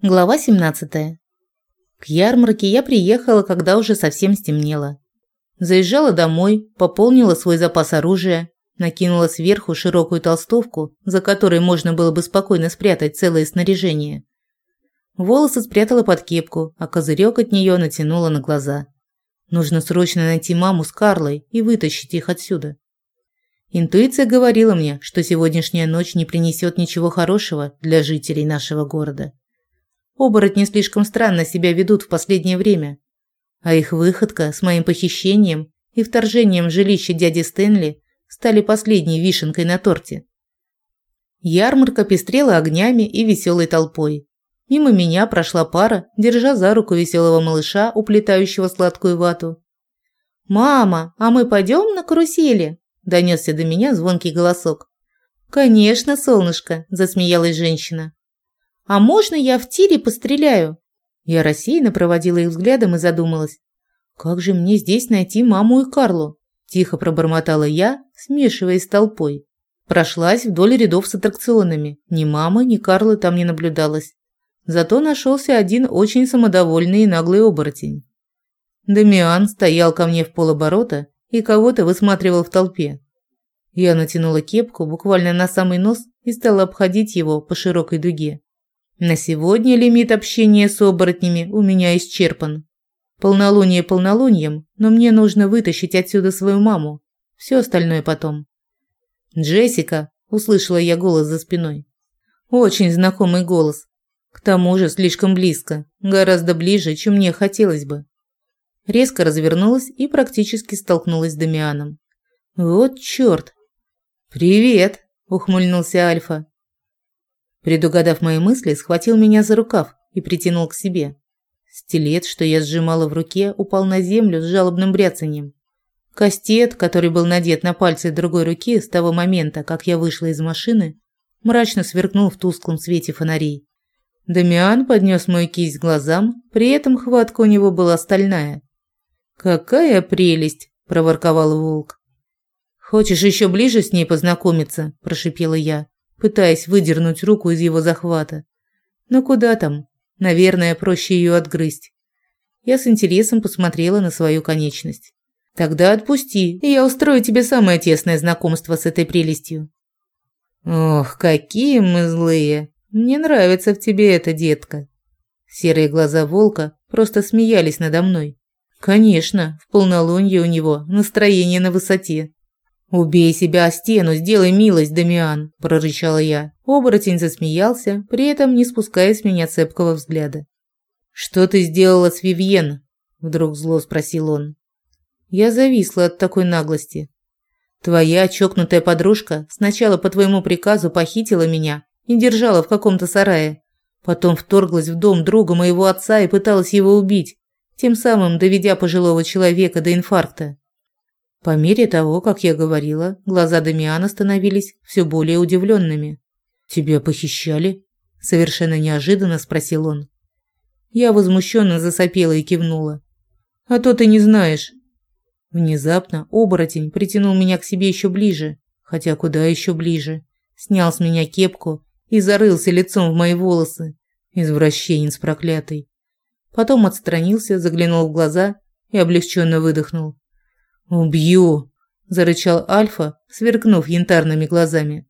Глава 17. К ярмарке я приехала, когда уже совсем стемнело. Заезжала домой, пополнила свой запас оружия, накинула сверху широкую толстовку, за которой можно было бы спокойно спрятать целое снаряжение. Волосы спрятала под кепку, а козырек от нее натянула на глаза. Нужно срочно найти маму с Карлой и вытащить их отсюда. Интуиция говорила мне, что сегодняшняя ночь не принесет ничего хорошего для жителей нашего города. Оборотни слишком странно себя ведут в последнее время. А их выходка с моим похищением и вторжением в жилище дяди Стэнли стали последней вишенкой на торте. Ярмарка пестрела огнями и веселой толпой. Мимо меня прошла пара, держа за руку веселого малыша, уплетающего сладкую вату. «Мама, а мы пойдем на карусели?» – донесся до меня звонкий голосок. «Конечно, солнышко!» – засмеялась женщина. «А можно я в тире постреляю?» Я рассеянно проводила их взглядом и задумалась. «Как же мне здесь найти маму и Карлу?» Тихо пробормотала я, смешиваясь с толпой. Прошлась вдоль рядов с аттракционами. Ни мамы, ни Карлы там не наблюдалось. Зато нашелся один очень самодовольный и наглый оборотень. Дамиан стоял ко мне в полоборота и кого-то высматривал в толпе. Я натянула кепку буквально на самый нос и стала обходить его по широкой дуге. На сегодня лимит общения с оборотнями у меня исчерпан. Полнолуние полнолунием, но мне нужно вытащить отсюда свою маму. Все остальное потом. «Джессика!» – услышала я голос за спиной. Очень знакомый голос. К тому же слишком близко, гораздо ближе, чем мне хотелось бы. Резко развернулась и практически столкнулась с Дамианом. «Вот чёрт!» «Привет!» – ухмыльнулся Альфа. Предугадав мои мысли, схватил меня за рукав и притянул к себе. Стилет, что я сжимала в руке, упал на землю с жалобным бряцанием. Кастет, который был надет на пальцы другой руки с того момента, как я вышла из машины, мрачно сверкнул в тусклом свете фонарей. Дамиан поднес мою кисть к глазам, при этом хватка у него была стальная. «Какая прелесть!» – проворковал волк. «Хочешь еще ближе с ней познакомиться?» – прошипела я пытаясь выдернуть руку из его захвата. Но куда там? Наверное, проще ее отгрызть. Я с интересом посмотрела на свою конечность. Тогда отпусти, и я устрою тебе самое тесное знакомство с этой прелестью. Ох, какие мы злые. Мне нравится в тебе это, детка. Серые глаза волка просто смеялись надо мной. Конечно, в полнолуние у него настроение на высоте. «Убей себя о стену, сделай милость, Дамиан!» – прорычала я. Оборотень засмеялся, при этом не спуская с меня цепкого взгляда. «Что ты сделала с Вивьен?» – вдруг зло спросил он. Я зависла от такой наглости. «Твоя чокнутая подружка сначала по твоему приказу похитила меня и держала в каком-то сарае. Потом вторглась в дом друга моего отца и пыталась его убить, тем самым доведя пожилого человека до инфаркта. По мере того, как я говорила, глаза Дамиана становились все более удивленными. «Тебя похищали?» – совершенно неожиданно спросил он. Я возмущенно засопела и кивнула. «А то ты не знаешь». Внезапно оборотень притянул меня к себе еще ближе, хотя куда еще ближе. Снял с меня кепку и зарылся лицом в мои волосы. Извращенец проклятый. Потом отстранился, заглянул в глаза и облегченно выдохнул. «Убью!» – зарычал Альфа, сверкнув янтарными глазами.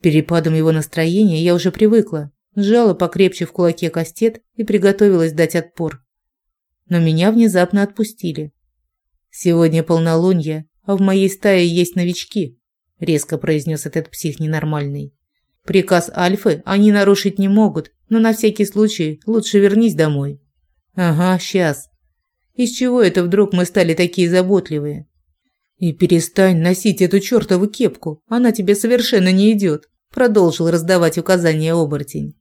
Перепадом его настроения я уже привыкла, сжала покрепче в кулаке кастет и приготовилась дать отпор. Но меня внезапно отпустили. «Сегодня полнолуние, а в моей стае есть новички», – резко произнес этот псих ненормальный. «Приказ Альфы они нарушить не могут, но на всякий случай лучше вернись домой». «Ага, сейчас. Из чего это вдруг мы стали такие заботливые? «И перестань носить эту чертову кепку, она тебе совершенно не идет», продолжил раздавать указания оборотень.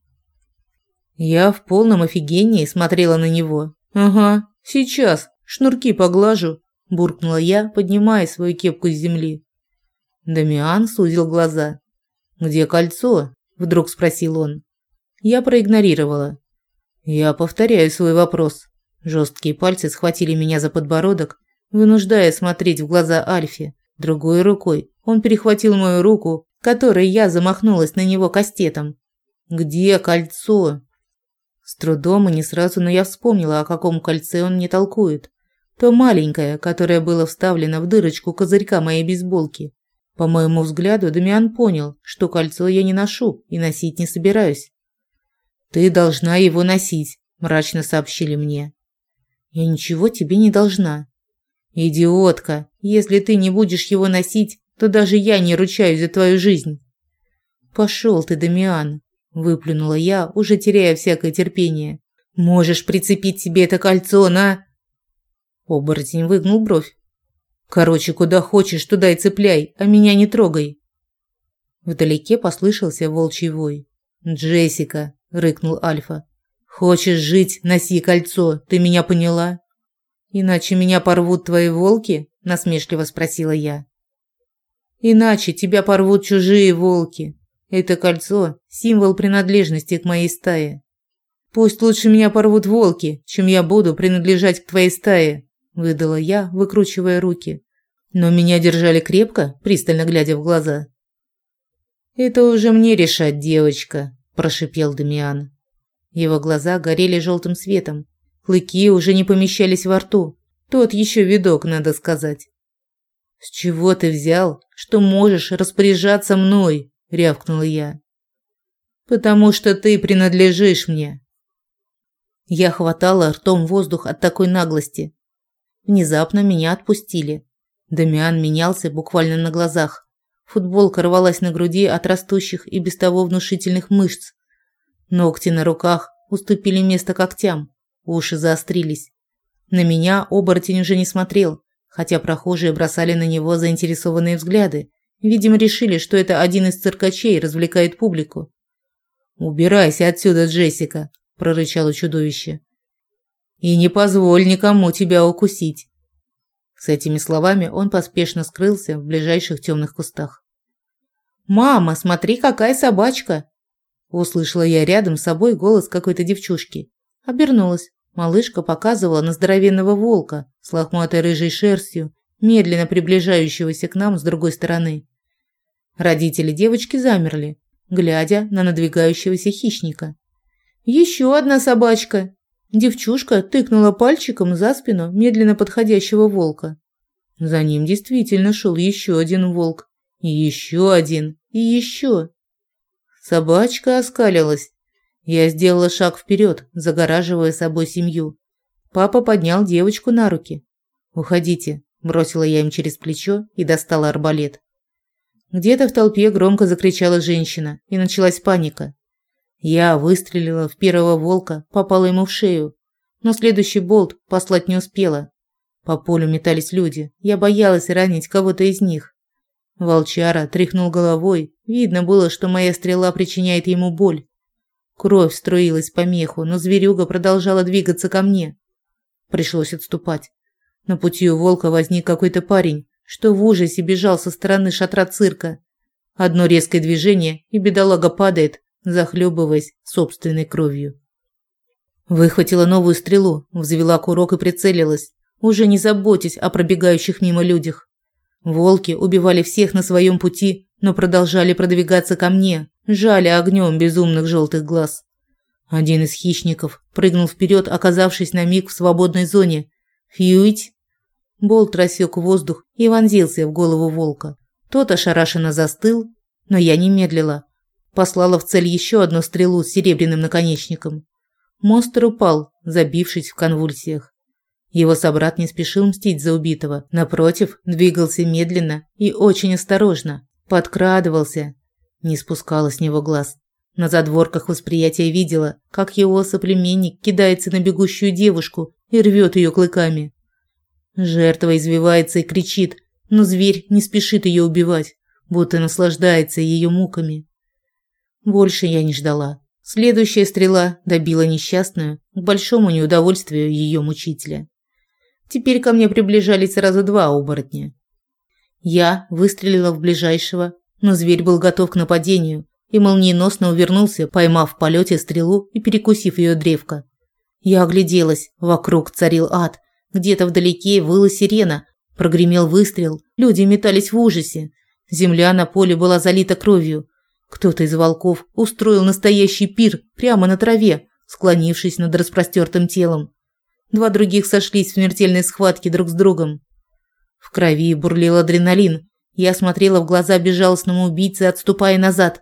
Я в полном офигении смотрела на него. «Ага, сейчас, шнурки поглажу», – буркнула я, поднимая свою кепку с земли. Дамиан сузил глаза. «Где кольцо?» – вдруг спросил он. Я проигнорировала. Я повторяю свой вопрос. Жесткие пальцы схватили меня за подбородок вынуждая смотреть в глаза Альфе. Другой рукой он перехватил мою руку, которой я замахнулась на него кастетом. «Где кольцо?» С трудом и не сразу, но я вспомнила, о каком кольце он мне толкует. То маленькое, которое было вставлено в дырочку козырька моей бейсболки. По моему взгляду, Дамиан понял, что кольцо я не ношу и носить не собираюсь. «Ты должна его носить», – мрачно сообщили мне. «Я ничего тебе не должна». «Идиотка, если ты не будешь его носить, то даже я не ручаюсь за твою жизнь». «Пошел ты, Дамиан», – выплюнула я, уже теряя всякое терпение. «Можешь прицепить себе это кольцо на...» Оборотень выгнул бровь. «Короче, куда хочешь, туда и цепляй, а меня не трогай». Вдалеке послышался волчий вой. «Джессика», – рыкнул Альфа. «Хочешь жить, носи кольцо, ты меня поняла?» «Иначе меня порвут твои волки?» – насмешливо спросила я. «Иначе тебя порвут чужие волки. Это кольцо – символ принадлежности к моей стае. Пусть лучше меня порвут волки, чем я буду принадлежать к твоей стае», выдала я, выкручивая руки. Но меня держали крепко, пристально глядя в глаза. Это уже мне решать, девочка, прошипел Дамиан. Его глаза горели желтым светом. Клыки уже не помещались во рту. Тот еще видок, надо сказать. С чего ты взял, что можешь распоряжаться мной? рявкнула я. Потому что ты принадлежишь мне. Я хватала ртом воздух от такой наглости, Внезапно меня отпустили. Дамиан менялся буквально на глазах. Футболка рвалась на груди от растущих и без того внушительных мышц. Ногти на руках уступили место когтям, уши заострились. На меня оборотень уже не смотрел, хотя прохожие бросали на него заинтересованные взгляды. Видимо, решили, что это один из циркачей развлекает публику. «Убирайся отсюда, Джессика!» – прорычало чудовище. И не позволь никому тебя укусить. С этими словами он поспешно скрылся в ближайших темных кустах. Мама, смотри, какая собачка, услышала я рядом с собой голос какой-то девчушки. Обернулась. Малышка показывала на здоровенного волка с лохматой рыжей шерстью, медленно приближающегося к нам с другой стороны. Родители девочки замерли, глядя на надвигающегося хищника. «Еще одна собачка!» Девчушка тыкнула пальчиком за спину медленно подходящего волка. За ним действительно шел еще один волк. И еще один. И еще. Собачка оскалилась. Я сделала шаг вперед, загораживая собой семью. Папа поднял девочку на руки. «Уходите», – бросила я им через плечо и достала арбалет. Где-то в толпе громко закричала женщина, и началась паника. Я выстрелила в первого волка, попала ему в шею, но следующий болт послать не успела. По полю метались люди. Я боялась ранить кого-то из них. Волчара тряхнул головой. Видно было, что моя стрела причиняет ему боль. Кровь струилась по меху, но зверюга продолжала двигаться ко мне. Пришлось отступать. На пути у волка возник какой-то парень, что в ужасе бежал со стороны шатра цирка. Одно резкое движение, и бедолага падает, захлебываясь собственной кровью. Выхватила новую стрелу, взвела курок и прицелилась, уже не заботясь о пробегающих мимо людях. Волки убивали всех на своем пути, но продолжали продвигаться ко мне, жали огнем безумных желтых глаз. Один из хищников прыгнул вперед, оказавшись на миг в свободной зоне. Фьюить! Болт рассек воздух и вонзился в голову волка. Тот ошарашенно застыл, но я не медлила. Послала в цель еще одну стрелу с серебряным наконечником. Монстр упал, забившись в конвульсиях. Его собрат не спешил мстить за убитого, напротив, двигался медленно и очень осторожно, подкрадывался. Не спускала с него глаз. На задворках восприятия видела, как его соплеменник кидается на бегущую девушку и рвет ее клыками. Жертва извивается и кричит, но зверь не спешит ее убивать, будто наслаждается ее муками. Больше я не ждала. Следующая стрела добила несчастную к большому неудовольствию ее мучителя. Теперь ко мне приближались сразу два оборотня. Я выстрелила в ближайшего, но зверь был готов к нападению и молниеносно увернулся, поймав в полете стрелу и перекусив ее древко. Я огляделась, вокруг царил ад. Где-то вдалеке выла сирена, прогремел выстрел, люди метались в ужасе. Земля на поле была залита кровью, кто-то из волков устроил настоящий пир прямо на траве, склонившись над распростертым телом. Два других сошлись в смертельной схватке друг с другом. Крови бурлил адреналин. Я смотрела в глаза безжалостному убийце, отступая назад.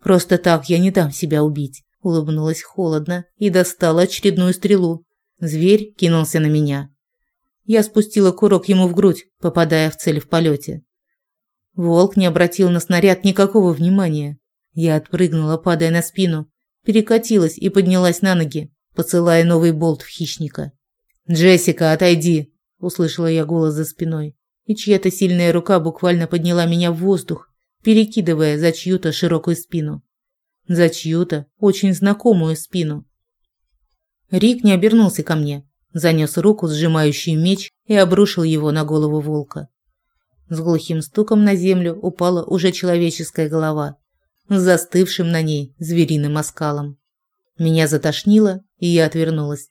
Просто так я не дам себя убить, улыбнулась холодно и достала очередную стрелу. Зверь кинулся на меня. Я спустила курок ему в грудь, попадая в цель в полете. Волк не обратил на снаряд никакого внимания. Я отпрыгнула, падая на спину, перекатилась и поднялась на ноги, посылая новый болт в хищника. «Джессика, отойди!» – услышала я голос за спиной, и чья-то сильная рука буквально подняла меня в воздух, перекидывая за чью-то широкую спину. За чью-то очень знакомую спину. Рик не обернулся ко мне, занес руку, сжимающую меч, и обрушил его на голову волка. С глухим стуком на землю упала уже человеческая голова, с застывшим на ней звериным оскалом. Меня затошнило, и я отвернулась.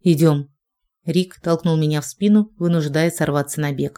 «Идем». Рик толкнул меня в спину, вынуждая сорваться на бег.